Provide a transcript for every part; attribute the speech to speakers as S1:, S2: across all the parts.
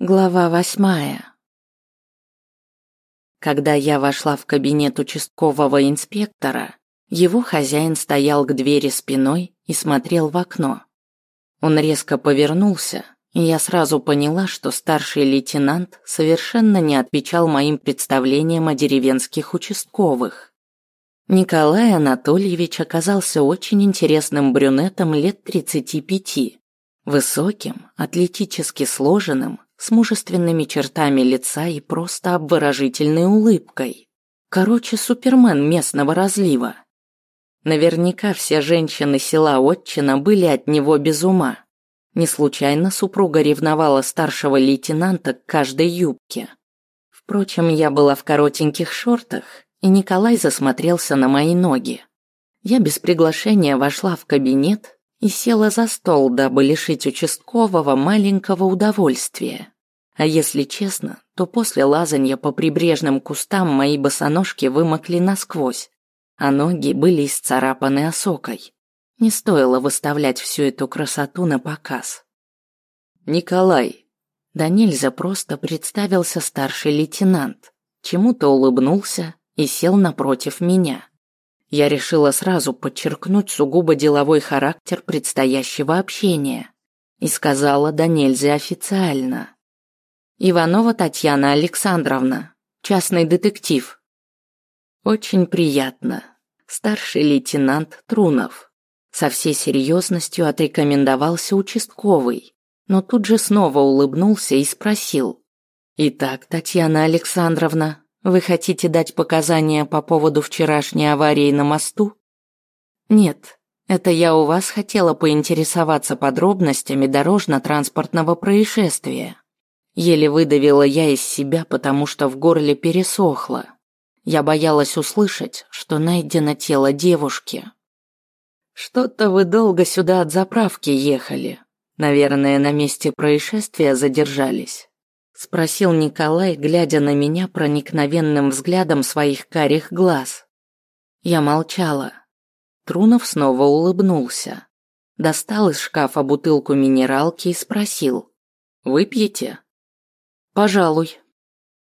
S1: Глава восьмая. Когда я вошла в кабинет участкового инспектора, его хозяин стоял к двери спиной и смотрел в окно. Он резко повернулся, и я сразу поняла, что старший лейтенант совершенно не отвечал моим представлениям о деревенских участковых. Николай Анатольевич оказался очень интересным брюнетом лет 35, высоким, атлетически сложенным, с мужественными чертами лица и просто обворожительной улыбкой. Короче, супермен местного разлива. Наверняка все женщины села Отчина были от него без ума. Не случайно супруга ревновала старшего лейтенанта к каждой юбке. Впрочем, я была в коротеньких шортах, и Николай засмотрелся на мои ноги. Я без приглашения вошла в кабинет, и села за стол, дабы лишить участкового маленького удовольствия. А если честно, то после лазанья по прибрежным кустам мои босоножки вымокли насквозь, а ноги были исцарапаны осокой. Не стоило выставлять всю эту красоту на показ. «Николай!» Да нельзя просто представился старший лейтенант, чему-то улыбнулся и сел напротив меня я решила сразу подчеркнуть сугубо деловой характер предстоящего общения и сказала да нельзя официально. Иванова Татьяна Александровна, частный детектив. Очень приятно. Старший лейтенант Трунов. Со всей серьезностью отрекомендовался участковый, но тут же снова улыбнулся и спросил. «Итак, Татьяна Александровна, вы хотите дать показания по поводу вчерашней аварии на мосту? Нет, это я у вас хотела поинтересоваться подробностями дорожно-транспортного происшествия. Еле выдавила я из себя, потому что в горле пересохло. Я боялась услышать, что найдено тело девушки. Что-то вы долго сюда от заправки ехали. Наверное, на месте происшествия задержались спросил Николай, глядя на меня проникновенным взглядом своих карих глаз. Я молчала. Трунов снова улыбнулся. Достал из шкафа бутылку минералки и спросил: "Выпьете?" "Пожалуй".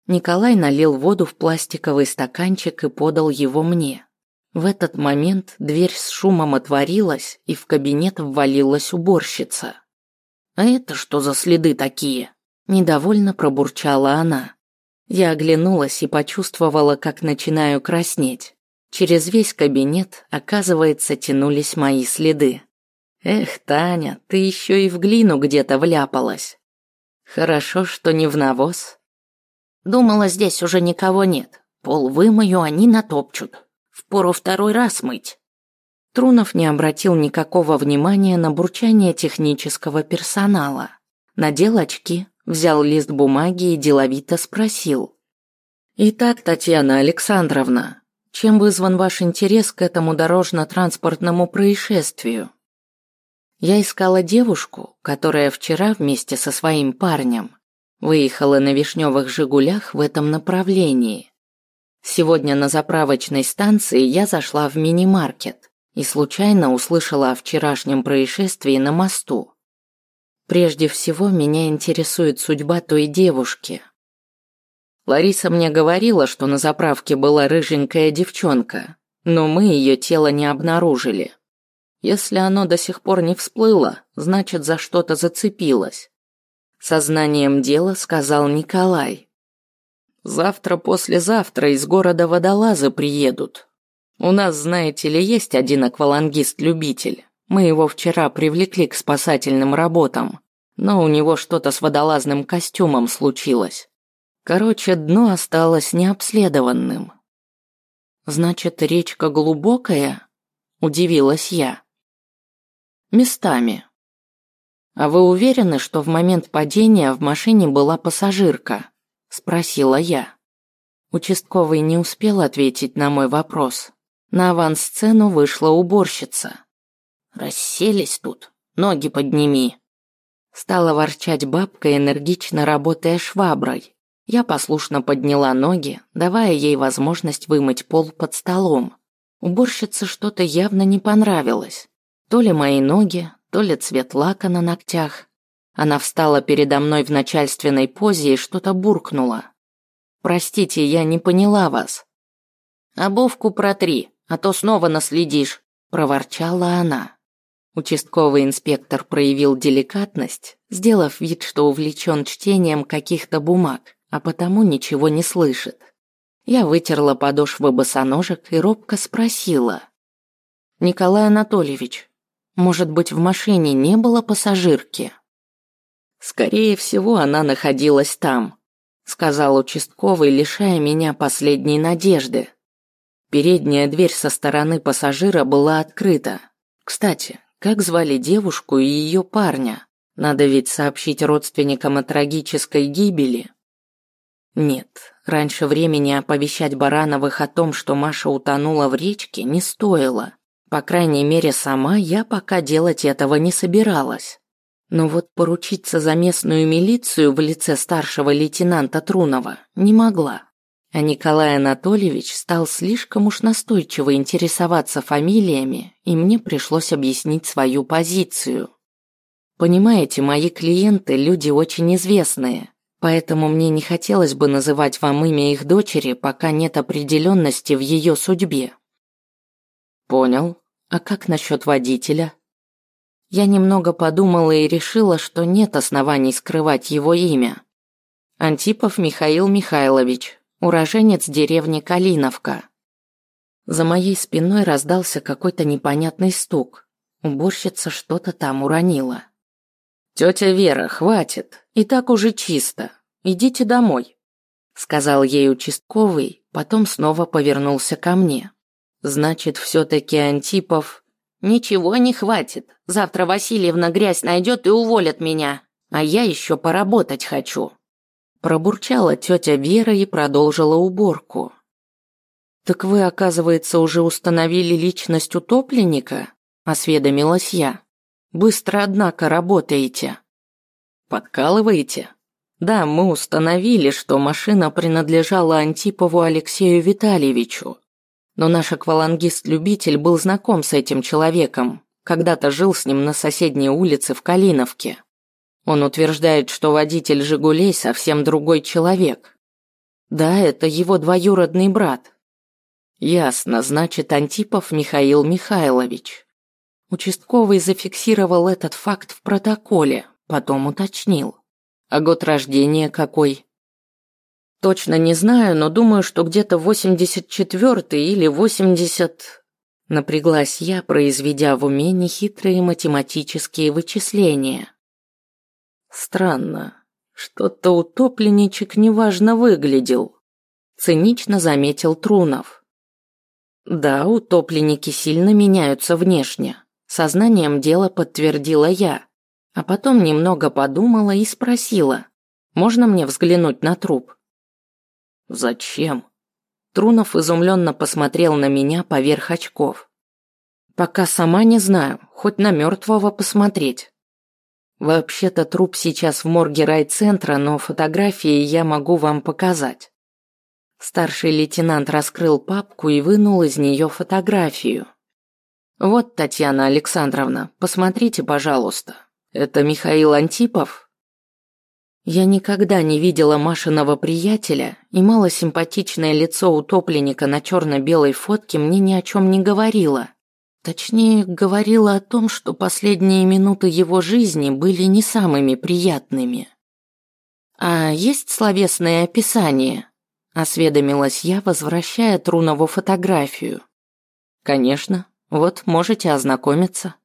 S1: Николай налил воду в пластиковый стаканчик и подал его мне. В этот момент дверь с шумом отворилась, и в кабинет ввалилась уборщица. «А это что за следы такие?» Недовольно пробурчала она. Я оглянулась и почувствовала, как начинаю краснеть. Через весь кабинет, оказывается, тянулись мои следы. Эх, Таня, ты еще и в глину где-то вляпалась. Хорошо, что не в навоз. Думала, здесь уже никого нет. Пол вымою, они натопчут. Впору второй раз мыть. Трунов не обратил никакого внимания на бурчание технического персонала. Надел очки, взял лист бумаги и деловито спросил. «Итак, Татьяна Александровна, чем вызван ваш интерес к этому дорожно-транспортному происшествию?» Я искала девушку, которая вчера вместе со своим парнем выехала на вишневых «Жигулях» в этом направлении. Сегодня на заправочной станции я зашла в мини-маркет и случайно услышала о вчерашнем происшествии на мосту. Прежде всего, меня интересует судьба той девушки. Лариса мне говорила, что на заправке была рыженькая девчонка, но мы ее тело не обнаружили. Если оно до сих пор не всплыло, значит, за что-то зацепилось. Сознанием дела сказал Николай. Завтра-послезавтра из города водолазы приедут. У нас, знаете ли, есть один аквалангист-любитель. Мы его вчера привлекли к спасательным работам, но у него что-то с водолазным костюмом случилось. Короче, дно осталось необследованным. Значит, речка глубокая? Удивилась я. Местами. А вы уверены, что в момент падения в машине была пассажирка? Спросила я. Участковый не успел ответить на мой вопрос. На авансцену вышла уборщица. Расселись тут, ноги подними. Стала ворчать бабка, энергично работая шваброй. Я послушно подняла ноги, давая ей возможность вымыть пол под столом. Уборщице что-то явно не понравилось. То ли мои ноги, то ли цвет лака на ногтях. Она встала передо мной в начальственной позе и что-то буркнула. «Простите, я не поняла вас». «Обувку протри, а то снова наследишь», – проворчала она. Участковый инспектор проявил деликатность, сделав вид, что увлечен чтением каких-то бумаг, а потому ничего не слышит. Я вытерла подошвы босоножек и робко спросила. «Николай Анатольевич, может быть, в машине не было пассажирки?» «Скорее всего, она находилась там», сказал участковый, лишая меня последней надежды. Передняя дверь со стороны пассажира была открыта. Кстати, как звали девушку и ее парня? Надо ведь сообщить родственникам о трагической гибели. Нет, раньше времени оповещать Барановых о том, что Маша утонула в речке, не стоило. По крайней мере, сама я пока делать этого не собиралась. Но вот поручиться за местную милицию в лице старшего лейтенанта Трунова не могла. А Николай Анатольевич стал слишком уж настойчиво интересоваться фамилиями, и мне пришлось объяснить свою позицию. Понимаете, мои клиенты – люди очень известные, поэтому мне не хотелось бы называть вам имя их дочери, пока нет определенности в ее судьбе. Понял. А как насчет водителя? Я немного подумала и решила, что нет оснований скрывать его имя. Антипов Михаил Михайлович, уроженец деревни Калиновка. За моей спиной раздался какой-то непонятный стук. Уборщица что-то там уронила. «Тетя Вера, хватит, и так уже чисто. Идите домой», — сказал ей участковый, потом снова повернулся ко мне. «Значит, все-таки Антипов...» «Ничего не хватит. Завтра Васильевна грязь найдет и уволит меня. А я еще поработать хочу». Пробурчала тетя Вера и продолжила уборку. «Так вы, оказывается, уже установили личность утопленника?» – осведомилась я. «Быстро, однако, работаете». «Подкалываете?» «Да, мы установили, что машина принадлежала Антипову Алексею Витальевичу. Но наш аквалангист-любитель был знаком с этим человеком, когда-то жил с ним на соседней улице в Калиновке. Он утверждает, что водитель «Жигулей» совсем другой человек. Да, это его двоюродный брат. Ясно, значит, Антипов Михаил Михайлович. Участковый зафиксировал этот факт в протоколе, потом уточнил. А год рождения какой? Точно не знаю, но думаю, что где-то 84 или 80... Напряглась я, произведя в уме нехитрые математические вычисления. Странно. Что-то утопленничек неважно выглядел. Цинично заметил Трунов. Да, утопленники сильно меняются внешне. Сознанием дела подтвердила я. А потом немного подумала и спросила. Можно мне взглянуть на труп? Зачем? Трунов изумленно посмотрел на меня поверх очков. Пока сама не знаю, хоть на мертвого посмотреть. Вообще-то труп сейчас в морге райцентра, но фотографии я могу вам показать. Старший лейтенант раскрыл папку и вынул из нее фотографию. Вот, Татьяна Александровна, посмотрите, пожалуйста. Это Михаил Антипов? Я никогда не видела Машиного приятеля, и малосимпатичное лицо утопленника на черно-белой фотке мне ни о чем не говорило. Точнее, говорила о том, что последние минуты его жизни были не самыми приятными. «А есть словесное описание?» – осведомилась я, возвращая Трунову фотографию. «Конечно, вот можете ознакомиться».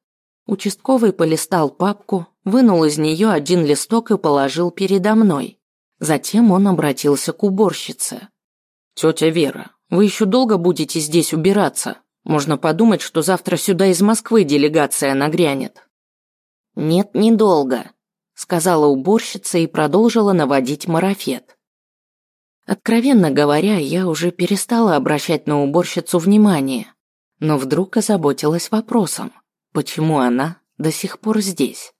S1: Участковый полистал папку, вынул из нее один листок и положил передо мной. Затем он обратился к уборщице. «Тетя Вера, вы еще долго будете здесь убираться?» Можно подумать, что завтра сюда из Москвы делегация нагрянет. Нет, недолго, сказала уборщица и продолжила наводить марафет. Откровенно говоря, я уже перестала обращать на уборщицу внимание, но вдруг озаботилась вопросом, почему она до сих пор здесь.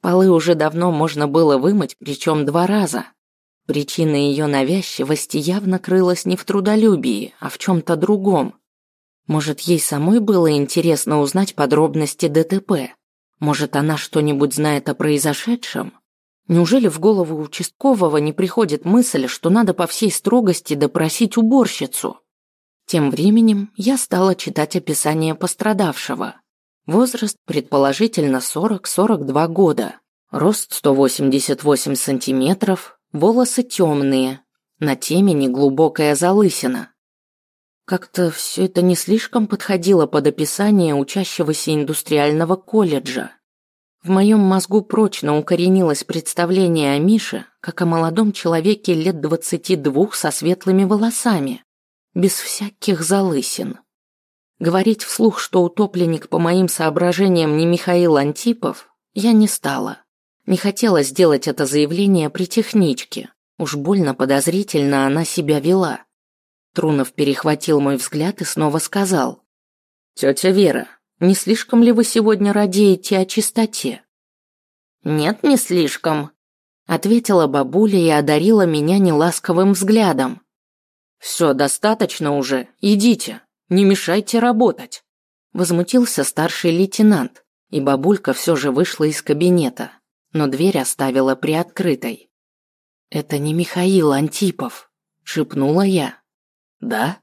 S1: Полы уже давно можно было вымыть, причем два раза. Причина ее навязчивости явно крылась не в трудолюбии, а в чем-то другом. Может, ей самой было интересно узнать подробности ДТП? Может, она что-нибудь знает о произошедшем? Неужели в голову участкового не приходит мысль, что надо по всей строгости допросить уборщицу? Тем временем я стала читать описание пострадавшего. Возраст предположительно 40-42 года. Рост 188 сантиметров, волосы темные, на темени глубокая залысина. Как-то все это не слишком подходило под описание учащегося индустриального колледжа. В моем мозгу прочно укоренилось представление о Мише как о молодом человеке лет двадцати двух со светлыми волосами, без всяких залысин. Говорить вслух, что утопленник по моим соображениям не Михаил Антипов, я не стала. Не хотела сделать это заявление при техничке. Уж больно подозрительно она себя вела. Трунов перехватил мой взгляд и снова сказал. «Тетя Вера, не слишком ли вы сегодня радеете о чистоте?» «Нет, не слишком», — ответила бабуля и одарила меня неласковым взглядом. «Все, достаточно уже, идите, не мешайте работать», — возмутился старший лейтенант, и бабулька все же вышла из кабинета, но дверь оставила приоткрытой. «Это не Михаил Антипов», — шепнула я. «Да?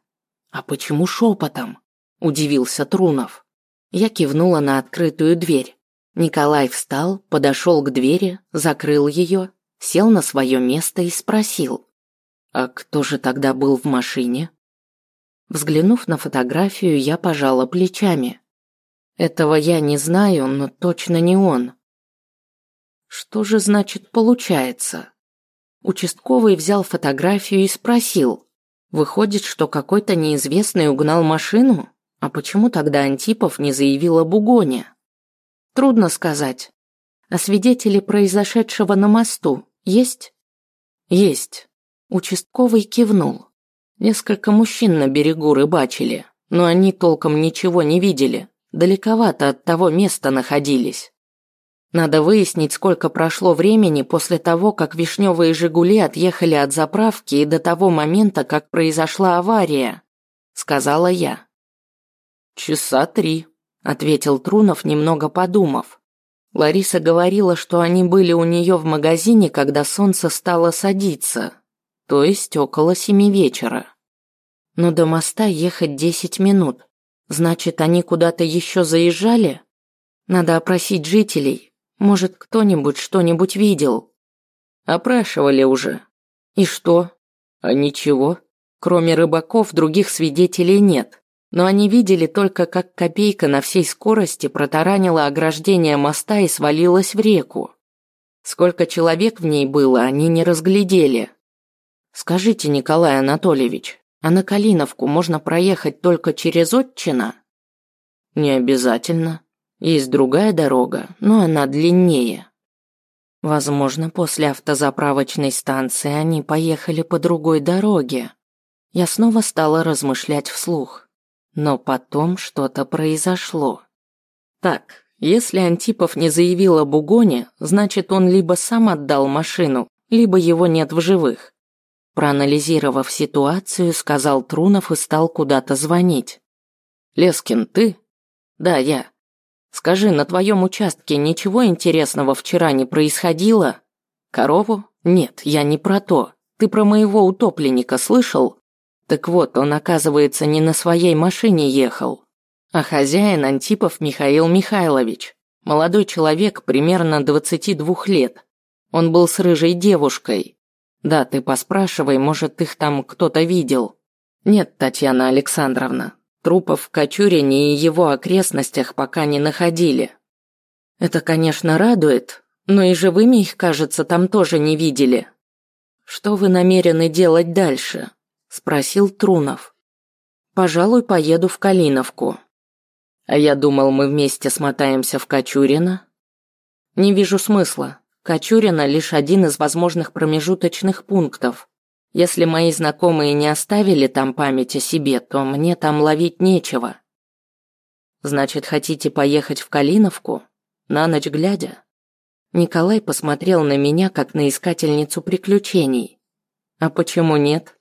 S1: А почему шепотом?» – удивился Трунов. Я кивнула на открытую дверь. Николай встал, подошел к двери, закрыл ее, сел на свое место и спросил. «А кто же тогда был в машине?» Взглянув на фотографию, я пожала плечами. Этого я не знаю, но точно не он. Что же значит получается? Участковый взял фотографию и спросил. Выходит, что какой-то неизвестный угнал машину? А почему тогда Антипов не заявил об угоне? Трудно сказать. А свидетели произошедшего на мосту есть? Есть. Участковый кивнул. Несколько мужчин на берегу рыбачили, но они толком ничего не видели. Далековато от того места находились. Надо выяснить, сколько прошло времени после того, как вишневые «Жигули» отъехали от заправки и до того момента, как произошла авария», — сказала я. «Часа три», — ответил Трунов, немного подумав. Лариса говорила, что они были у нее в магазине, когда солнце стало садиться, то есть около семи вечера. Но до моста ехать десять минут. Значит, они куда-то еще заезжали? Надо опросить жителей, может, кто-нибудь что-нибудь видел? Опрашивали уже. И что? А ничего. Кроме рыбаков, других свидетелей нет. Но они видели только, как копейка на всей скорости протаранила ограждение моста и свалилась в реку. Сколько человек в ней было, они не разглядели. Скажите, Николай Анатольевич, а на Калиновку можно проехать только через Отчина? Не обязательно. Есть другая дорога, но она длиннее. Возможно, после автозаправочной станции они поехали по другой дороге. Я снова стала размышлять вслух. Но потом что-то произошло. Так, если Антипов не заявил об угоне, значит, он либо сам отдал машину, либо его нет в живых. Проанализировав ситуацию, сказал Трунов и стал куда-то звонить. «Лескин, ты?» «Да, я. Скажи, на твоем участке ничего интересного вчера не происходило? Корову? Нет, я не про то. Ты про моего утопленника слышал? Так вот, он, оказывается, не на своей машине ехал, а хозяин Антипов Михаил Михайлович. Молодой человек, примерно 22 лет. Он был с рыжей девушкой. Да, ты поспрашивай, может, их там кто-то видел. Нет, Татьяна Александровна, Трупов в Кочурине и его окрестностях пока не находили. Это, конечно, радует, но и живыми их, кажется, там тоже не видели. Что вы намерены делать дальше? спросил Трунов. Пожалуй, поеду в Калиновку. А я думал, мы вместе смотаемся в Кочурино. Не вижу смысла. Кочурино лишь один из возможных промежуточных пунктов. Если мои знакомые не оставили там память о себе, то мне там ловить нечего. Значит, хотите поехать в Калиновку? На ночь глядя? Николай посмотрел на меня, как на искательницу приключений. А почему нет?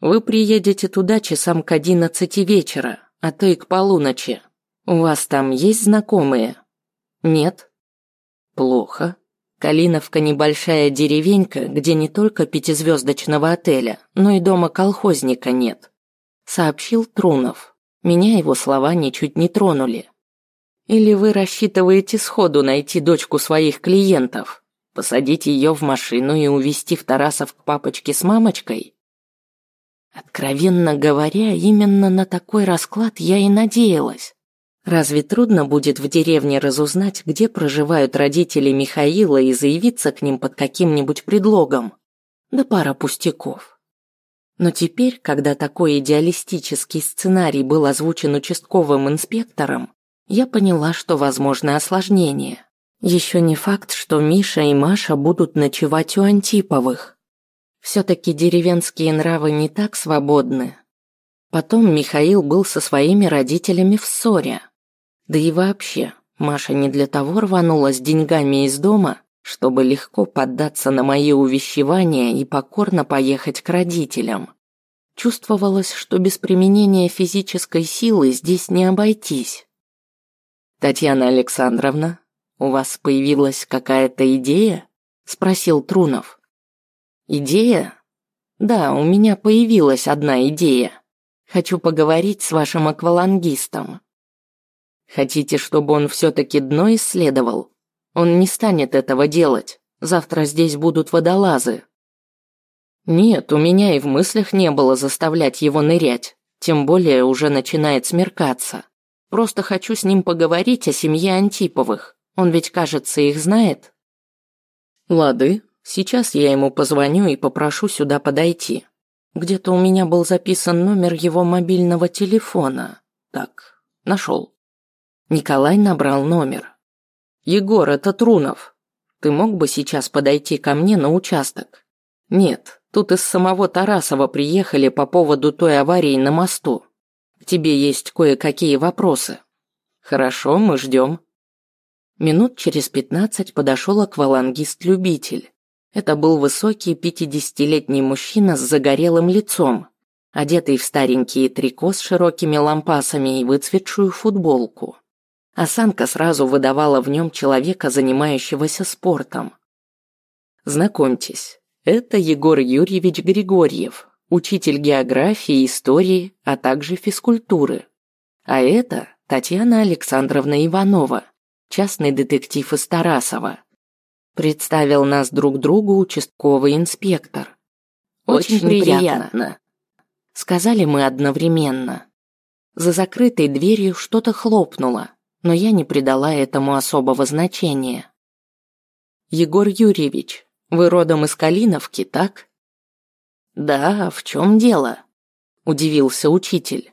S1: Вы приедете туда часам к одиннадцати вечера, а то и к полуночи. У вас там есть знакомые? Нет? Плохо. Калиновка небольшая деревенька, где не только пятизвездочного отеля, но и дома колхозника нет. Сообщил Трунов. Меня его слова ничуть не тронули. Или вы рассчитываете сходу найти дочку своих клиентов, посадить ее в машину и увезти в Тарасов к папочке с мамочкой? Откровенно говоря, именно на такой расклад я и надеялась. Разве трудно будет в деревне разузнать, где проживают родители Михаила и заявиться к ним под каким-нибудь предлогом? Да пара пустяков. Но теперь, когда такой идеалистический сценарий был озвучен участковым инспектором, я поняла, что возможны осложнения. Еще не факт, что Миша и Маша будут ночевать у Антиповых. Все-таки деревенские нравы не так свободны. Потом Михаил был со своими родителями в ссоре. Да и вообще, Маша не для того рванула с деньгами из дома, чтобы легко поддаться на мои увещевания и покорно поехать к родителям. Чувствовалось, что без применения физической силы здесь не обойтись. «Татьяна Александровна, у вас появилась какая-то идея?» – спросил Трунов. «Идея? Да, у меня появилась одна идея. Хочу поговорить с вашим аквалангистом. Хотите, чтобы он все-таки дно исследовал? Он не станет этого делать. Завтра здесь будут водолазы. Нет, у меня и в мыслях не было заставлять его нырять. Тем более уже начинает смеркаться. Просто хочу с ним поговорить о семье Антиповых. Он ведь, кажется, их знает. Лады, сейчас я ему позвоню и попрошу сюда подойти. Где-то у меня был записан номер его мобильного телефона. Так, нашел. Николай набрал номер. «Егор, это Трунов. Ты мог бы сейчас подойти ко мне на участок?» «Нет, тут из самого Тарасова приехали по поводу той аварии на мосту. К тебе есть кое-какие вопросы». «Хорошо, мы ждем». Минут через пятнадцать подошел аквалангист-любитель. Это был высокий пятидесятилетний мужчина с загорелым лицом, одетый в старенькие трико с широкими лампасами и выцветшую футболку. Осанка сразу выдавала в нем человека, занимающегося спортом. Знакомьтесь, это Егор Юрьевич Григорьев, учитель географии, истории, а также физкультуры. А это Татьяна Александровна Иванова, частный детектив из Тарасова. Представил нас друг другу участковый инспектор. Очень, Очень приятно. приятно. Сказали мы одновременно. За закрытой дверью что-то хлопнуло но я не придала этому особого значения. «Егор Юрьевич, вы родом из Калиновки, так?» «Да, в чем дело?» – удивился учитель.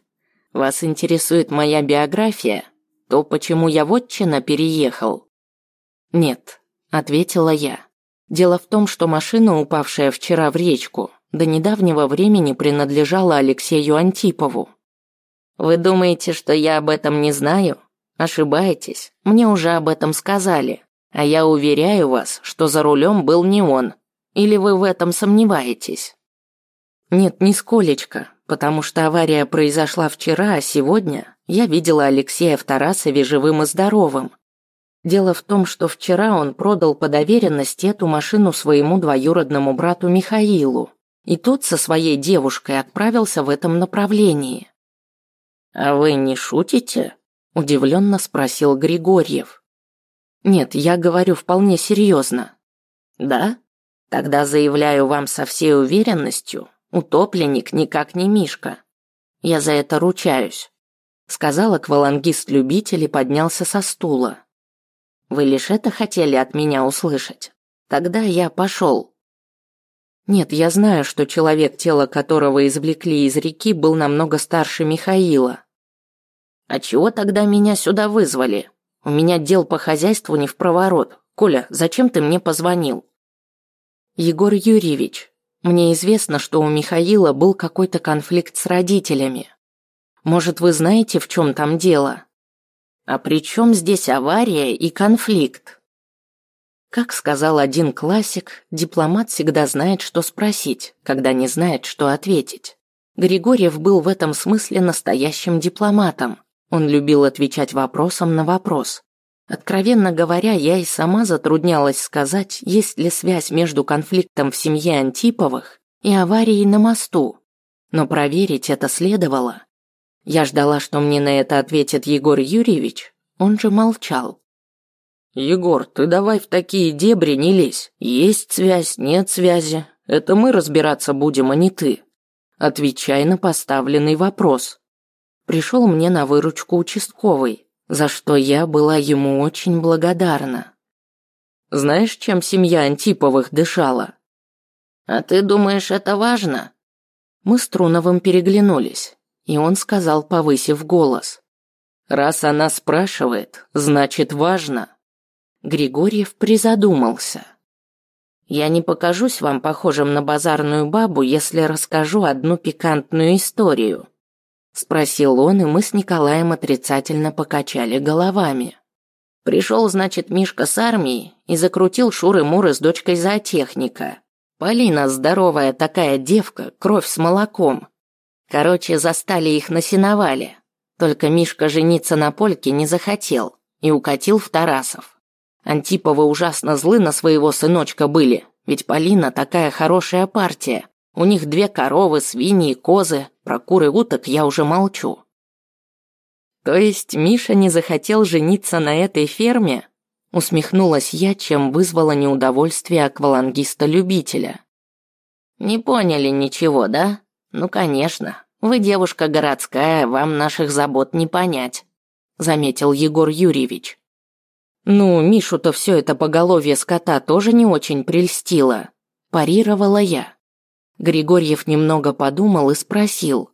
S1: «Вас интересует моя биография? То, почему я в отчина переехал?» «Нет», – ответила я. «Дело в том, что машина, упавшая вчера в речку, до недавнего времени принадлежала Алексею Антипову». «Вы думаете, что я об этом не знаю?» Ошибаетесь, мне уже об этом сказали. А я уверяю вас, что за рулем был не он. Или вы в этом сомневаетесь? Нет, нисколечко, потому что авария произошла вчера, а сегодня я видела Алексея в Тарасове живым и здоровым. Дело в том, что вчера он продал по доверенности эту машину своему двоюродному брату Михаилу, и тот со своей девушкой отправился в этом направлении. «А вы не шутите?» Удивленно спросил Григорьев. Нет, я говорю вполне серьезно. Да? Тогда заявляю вам со всей уверенностью, утопленник никак не Мишка. Я за это ручаюсь. Сказал аквалангист-любитель и поднялся со стула. Вы лишь это хотели от меня услышать? Тогда я пошел. Нет, я знаю, что человек, тело которого извлекли из реки, был намного старше Михаила. «А чего тогда меня сюда вызвали? У меня дел по хозяйству не в проворот. Коля, зачем ты мне позвонил?» «Егор Юрьевич, мне известно, что у Михаила был какой-то конфликт с родителями. Может, вы знаете, в чем там дело?» «А при чем здесь авария и конфликт?» Как сказал один классик, дипломат всегда знает, что спросить, когда не знает, что ответить. Григорьев был в этом смысле настоящим дипломатом. Он любил отвечать вопросом на вопрос. Откровенно говоря, я и сама затруднялась сказать, есть ли связь между конфликтом в семье Антиповых и аварией на мосту. Но проверить это следовало. Я ждала, что мне на это ответит Егор Юрьевич, он же молчал. «Егор, ты давай в такие дебри не лезь. Есть связь, нет связи. Это мы разбираться будем, а не ты. Отвечай на поставленный вопрос». Пришел мне на выручку участковый, за что я была ему очень благодарна. Знаешь, чем семья Антиповых дышала? А ты думаешь, это важно? Мы с Труновым переглянулись, и он сказал, повысив голос. Раз она спрашивает, значит важно. Григорьев призадумался. Я не покажусь вам похожим на базарную бабу, если расскажу одну пикантную историю. Спросил он, и мы с Николаем отрицательно покачали головами. Пришел, значит, Мишка с армии и закрутил шуры-муры с дочкой зоотехника. Полина здоровая такая девка, кровь с молоком. Короче, застали их на сеновале. Только Мишка жениться на Польке не захотел и укатил в Тарасов. Антиповы ужасно злы на своего сыночка были, ведь Полина такая хорошая партия. У них две коровы, свиньи, козы, про кур и уток я уже молчу. То есть Миша не захотел жениться на этой ферме? Усмехнулась я, чем вызвала неудовольствие аквалангиста-любителя. Не поняли ничего, да? Ну, конечно. Вы девушка городская, вам наших забот не понять, заметил Егор Юрьевич. Ну, Мишу-то все это поголовье скота тоже не очень прельстило, парировала я. Григорьев немного подумал и спросил.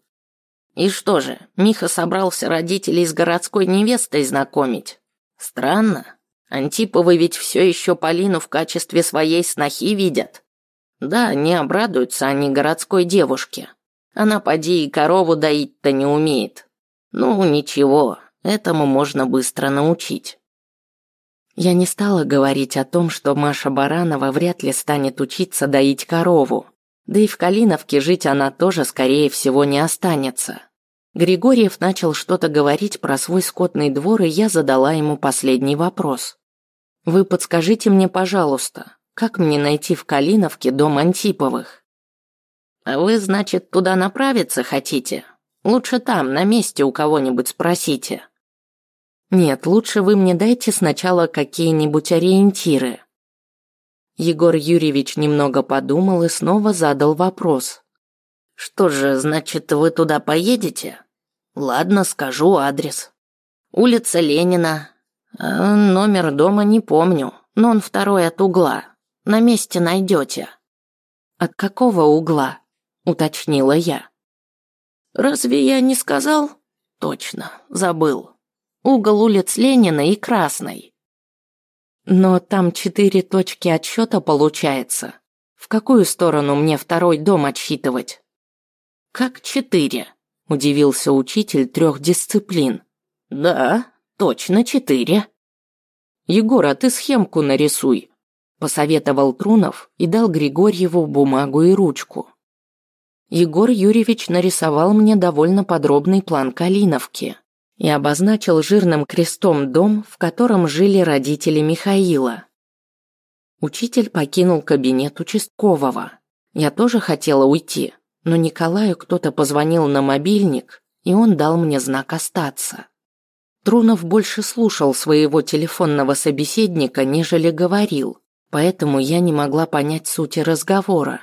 S1: «И что же, Миха собрался родителей с городской невестой знакомить? Странно. Антиповы ведь все еще Полину в качестве своей снохи видят. Да, не обрадуются они городской девушке. Она поди и корову доить-то не умеет. Ну, ничего, этому можно быстро научить». Я не стала говорить о том, что Маша Баранова вряд ли станет учиться доить корову. Да и в Калиновке жить она тоже, скорее всего, не останется. Григорьев начал что-то говорить про свой скотный двор, и я задала ему последний вопрос. «Вы подскажите мне, пожалуйста, как мне найти в Калиновке дом Антиповых?» «А вы, значит, туда направиться хотите? Лучше там, на месте у кого-нибудь спросите». «Нет, лучше вы мне дайте сначала какие-нибудь ориентиры. Егор Юрьевич немного подумал и снова задал вопрос. «Что же, значит, вы туда поедете? Ладно, скажу адрес. Улица Ленина. А номер дома не помню, но он второй от угла. На месте найдете». «От какого угла?» – уточнила я. «Разве я не сказал?» «Точно, забыл. Угол улиц Ленина и Красной. Но там четыре точки отсчета получается. В какую сторону мне второй дом отсчитывать? Как четыре? Удивился учитель трех дисциплин. Да, точно четыре. Егор, а ты схемку нарисуй, посоветовал Трунов и дал Григорьеву бумагу и ручку. Егор Юрьевич нарисовал мне довольно подробный план Калиновки и обозначил жирным крестом дом, в котором жили родители Михаила. Учитель покинул кабинет участкового. Я тоже хотела уйти, но Николаю кто-то позвонил на мобильник, и он дал мне знак остаться. Трунов больше слушал своего телефонного собеседника, нежели говорил, поэтому я не могла понять сути разговора.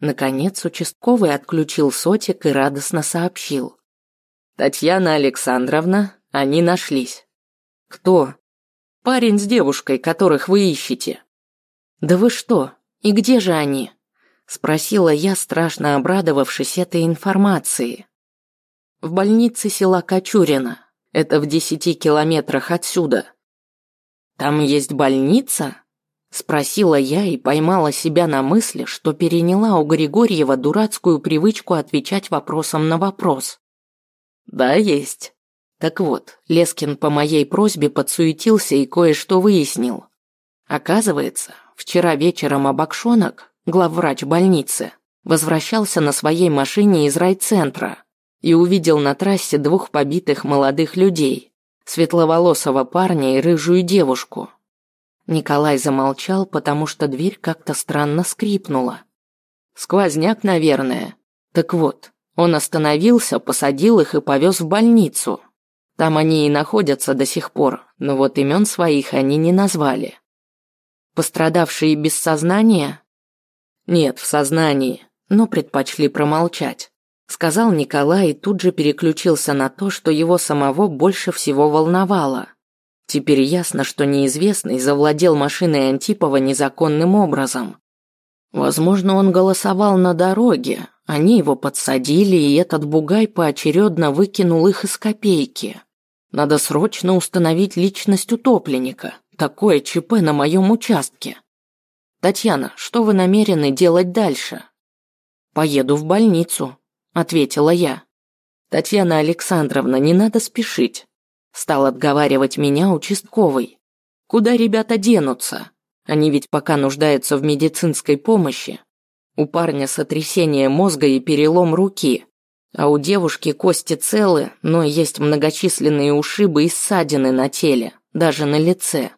S1: Наконец участковый отключил сотик и радостно сообщил. Татьяна Александровна, они нашлись. Кто? Парень с девушкой, которых вы ищете. Да вы что? И где же они? Спросила я, страшно обрадовавшись этой информации. В больнице села Кочурина. Это в десяти километрах отсюда. Там есть больница? Спросила я и поймала себя на мысли, что переняла у Григорьева дурацкую привычку отвечать вопросом на вопрос. Да, есть. Так вот, Лескин по моей просьбе подсуетился и кое-что выяснил. Оказывается, вчера вечером Абакшонок, главврач больницы, возвращался на своей машине из райцентра и увидел на трассе двух побитых молодых людей. светловолосого парня и рыжую девушку. Николай замолчал, потому что дверь как-то странно скрипнула. Сквозняк, наверное. Так вот, он остановился, посадил их и повез в больницу. Там они и находятся до сих пор, но вот имен своих они не назвали. Пострадавшие без сознания? Нет, в сознании, но предпочли промолчать. Сказал Николай и тут же переключился на то, что его самого больше всего волновало. Теперь ясно, что неизвестный завладел машиной Антипова незаконным образом. Возможно, он голосовал на дороге, они его подсадили, и этот бугай поочередно выкинул их из копейки. Надо срочно установить личность утопленника. Такое ЧП на моем участке. Татьяна, что вы намерены делать дальше? Поеду в больницу, ответила я. Татьяна Александровна, не надо спешить. Стал отговаривать меня участковый. Куда ребята денутся? Они ведь пока нуждаются в медицинской помощи. У парня сотрясение мозга и перелом руки. А у девушки кости целы, но есть многочисленные ушибы и ссадины на теле, даже на лице.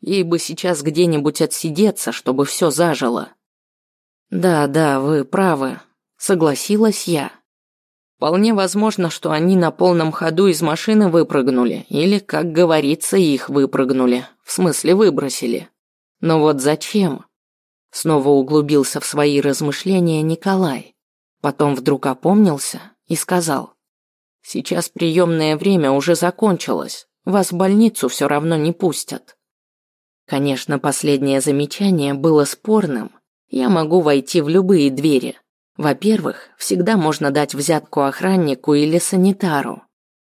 S1: Ей бы сейчас где-нибудь отсидеться, чтобы все зажило. Да, да, вы правы, согласилась я. Вполне возможно, что они на полном ходу из машины выпрыгнули, или, как говорится, их выпрыгнули, в смысле выбросили. Но вот зачем? Снова углубился в свои размышления Николай. Потом вдруг опомнился и сказал. «Сейчас приемное время уже закончилось. Вас в больницу все равно не пустят». Конечно, последнее замечание было спорным. Я могу войти в любые двери. Во-первых, всегда можно дать взятку охраннику или санитару.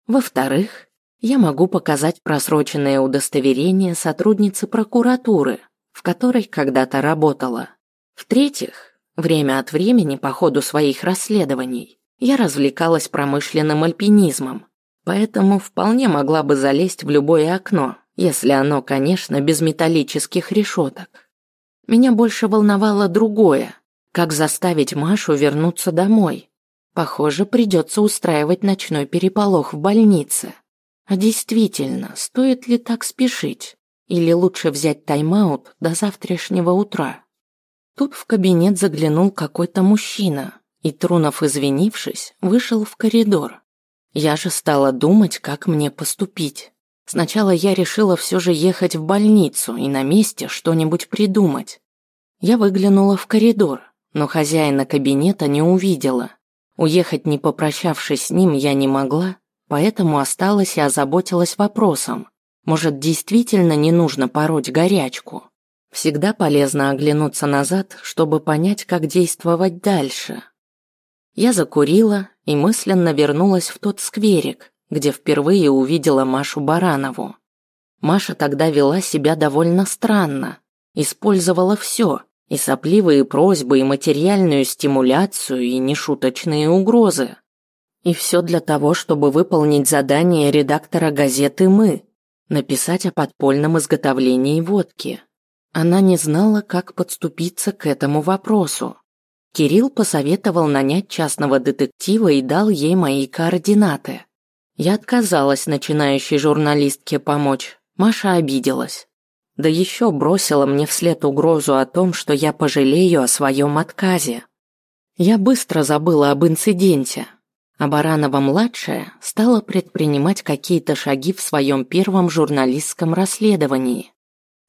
S1: Во-вторых, я могу показать просроченное удостоверение сотрудницы прокуратуры, в которой когда-то работала. В-третьих, время от времени по ходу своих расследований я развлекалась промышленным альпинизмом, поэтому вполне могла бы залезть в любое окно, если оно, конечно, без металлических решеток. Меня больше волновало другое, как заставить Машу вернуться домой. Похоже, придется устраивать ночной переполох в больнице. А действительно, стоит ли так спешить? Или лучше взять тайм-аут до завтрашнего утра? Тут в кабинет заглянул какой-то мужчина, и Трунов, извинившись, вышел в коридор. Я же стала думать, как мне поступить. Сначала я решила все же ехать в больницу и на месте что-нибудь придумать. Я выглянула в коридор, но хозяина кабинета не увидела. Уехать не попрощавшись с ним я не могла, поэтому осталась и озаботилась вопросом. Может, действительно не нужно пороть горячку? Всегда полезно оглянуться назад, чтобы понять, как действовать дальше. Я закурила и мысленно вернулась в тот скверик, где впервые увидела Машу Баранову. Маша тогда вела себя довольно странно, использовала все, и сопливые просьбы, и материальную стимуляцию, и нешуточные угрозы. И все для того, чтобы выполнить задание редактора газеты «Мы» – написать о подпольном изготовлении водки. Она не знала, как подступиться к этому вопросу. Кирилл посоветовал нанять частного детектива и дал ей мои координаты. Я отказалась начинающей журналистке помочь. Маша обиделась. Да еще бросила мне вслед угрозу о том, что я пожалею о своем отказе. Я быстро забыла об инциденте. А Баранова-младшая стала предпринимать какие-то шаги в своем первом журналистском расследовании.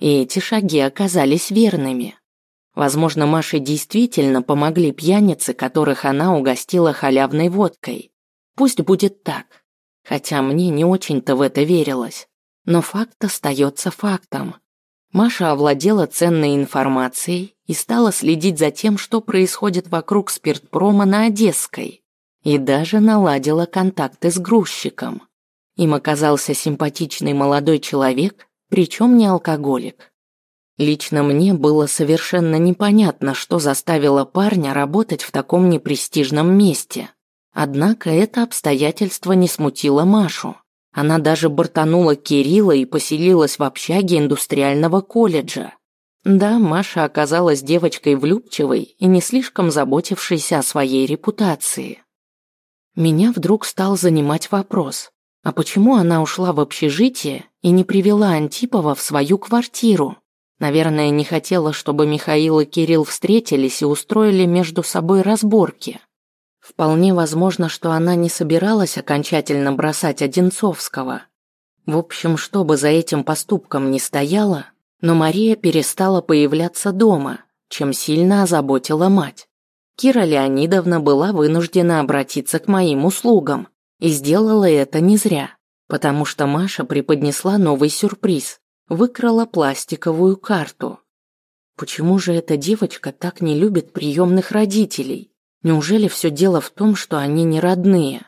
S1: И эти шаги оказались верными. Возможно, Маше действительно помогли пьяницы, которых она угостила халявной водкой. Пусть будет так. Хотя мне не очень-то в это верилось. Но факт остается фактом. Маша овладела ценной информацией и стала следить за тем, что происходит вокруг спиртпрома на Одесской. И даже наладила контакты с грузчиком. Им оказался симпатичный молодой человек, причем не алкоголик. Лично мне было совершенно непонятно, что заставило парня работать в таком непрестижном месте. Однако это обстоятельство не смутило Машу. Она даже бортанула Кирилла и поселилась в общаге индустриального колледжа. Да, Маша оказалась девочкой влюбчивой и не слишком заботившейся о своей репутации. Меня вдруг стал занимать вопрос, А почему она ушла в общежитие и не привела Антипова в свою квартиру? Наверное, не хотела, чтобы Михаил и Кирилл встретились и устроили между собой разборки. Вполне возможно, что она не собиралась окончательно бросать Одинцовского. В общем, что бы за этим поступком ни стояло, но Мария перестала появляться дома, чем сильно озаботила мать. Кира Леонидовна была вынуждена обратиться к моим услугам, и сделала это не зря, потому что Маша преподнесла новый сюрприз, выкрала пластиковую карту. Почему же эта девочка так не любит приемных родителей? Неужели все дело в том, что они не родные?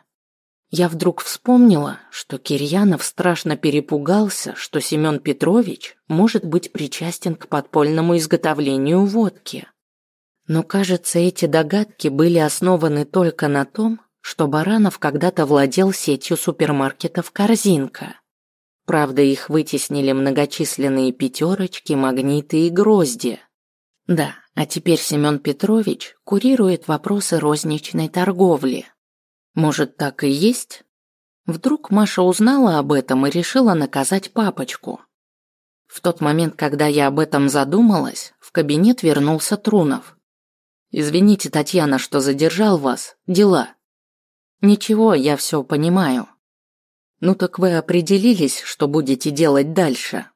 S1: Я вдруг вспомнила, что Кирьянов страшно перепугался, что Семен Петрович может быть причастен к подпольному изготовлению водки. Но, кажется, эти догадки были основаны только на том, что Баранов когда-то владел сетью супермаркетов «Корзинка». Правда, их вытеснили многочисленные пятерочки, магниты и грозди. Да, а теперь Семен Петрович курирует вопросы розничной торговли. Может, так и есть? Вдруг Маша узнала об этом и решила наказать папочку. В тот момент, когда я об этом задумалась, в кабинет вернулся Трунов. «Извините, Татьяна, что задержал вас. Дела». Ничего, я все понимаю. Ну так вы определились, что будете делать дальше?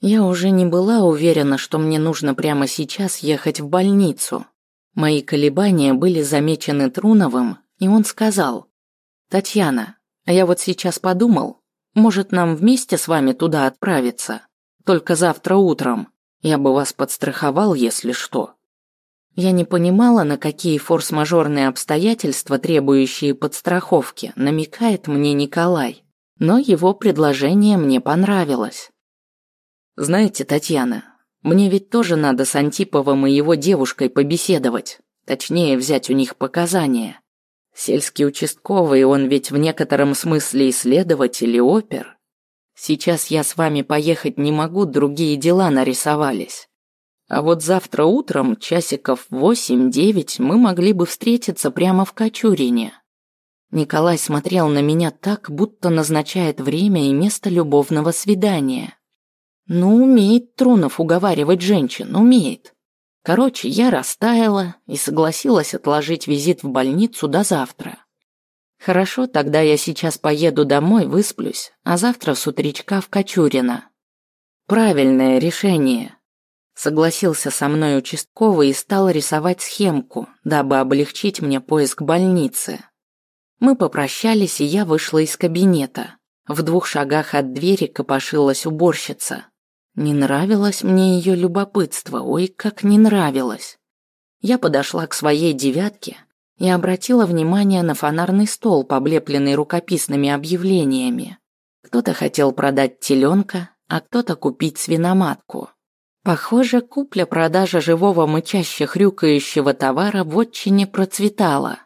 S1: Я уже не была уверена, что мне нужно прямо сейчас ехать в больницу. Мои колебания были замечены Труновым, и он сказал: "Татьяна, а я вот сейчас подумал, может, нам вместе с вами туда отправиться? Только завтра утром. Я бы вас подстраховал, если что". Я не понимала, на какие форс-мажорные обстоятельства, требующие подстраховки, намекает мне Николай, но его предложение мне понравилось. Знаете, Татьяна, мне ведь тоже надо с Антиповым и его девушкой побеседовать, точнее взять у них показания. Сельский участковый, он ведь в некотором смысле исследователь и опер. Сейчас я с вами поехать не могу, другие дела нарисовались. А вот завтра утром, часиков восемь-девять, мы могли бы встретиться прямо в Кочурине. Николай смотрел на меня так, будто назначает время и место любовного свидания. Ну, умеет Трунов уговаривать женщин, умеет. Короче, я растаяла и согласилась отложить визит в больницу до завтра. Хорошо, тогда я сейчас поеду домой, высплюсь, а завтра с утречка в Кочурино. Правильное решение. Согласился со мной участковый и стал рисовать схемку, дабы облегчить мне поиск больницы. Мы попрощались, и я вышла из кабинета. В двух шагах от двери копошилась уборщица. Не нравилось мне ее любопытство, ой, как не нравилось. Я подошла к своей девятке и обратила внимание на фонарный стол, облепленный рукописными объявлениями. Кто-то хотел продать теленка, а кто-то купить свиноматку. Похоже, купля-продажа живого мычаще-хрюкающего товара в отчине процветала.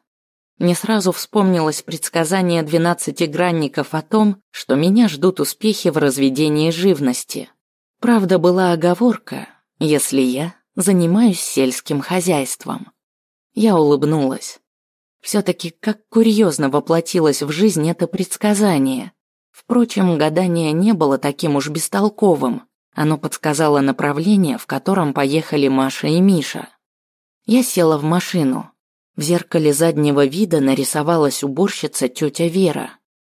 S1: Мне сразу вспомнилось предсказание двенадцатигранников о том, что меня ждут успехи в разведении живности. Правда, была оговорка, если я занимаюсь сельским хозяйством. Я улыбнулась. Все-таки как курьезно воплотилось в жизнь это предсказание. Впрочем, гадание не было таким уж бестолковым. Оно подсказало направление, в котором поехали Маша и Миша. Я села в машину. В зеркале заднего вида нарисовалась уборщица тетя Вера.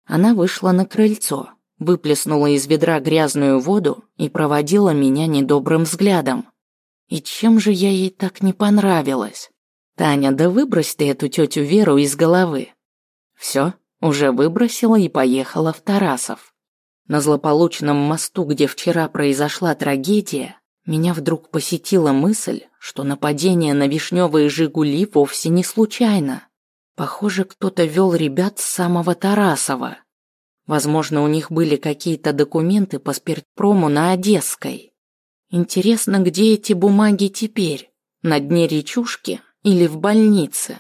S1: Она вышла на крыльцо, выплеснула из ведра грязную воду и проводила меня недобрым взглядом. И чем же я ей так не понравилась? Таня, да выбрось ты эту тетю Веру из головы. Все, уже выбросила и поехала в Тарасов. На злополучном мосту, где вчера произошла трагедия, меня вдруг посетила мысль, что нападение на вишневые «Жигули» вовсе не случайно. Похоже, кто-то вел ребят с самого Тарасова. Возможно, у них были какие-то документы по спиртпрому на Одесской. Интересно, где эти бумаги теперь? На дне речушки или в больнице?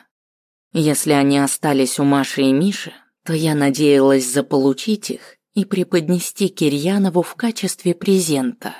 S1: Если они остались у Маши и Миши, то я надеялась заполучить их и преподнести Кирьянову в качестве презента.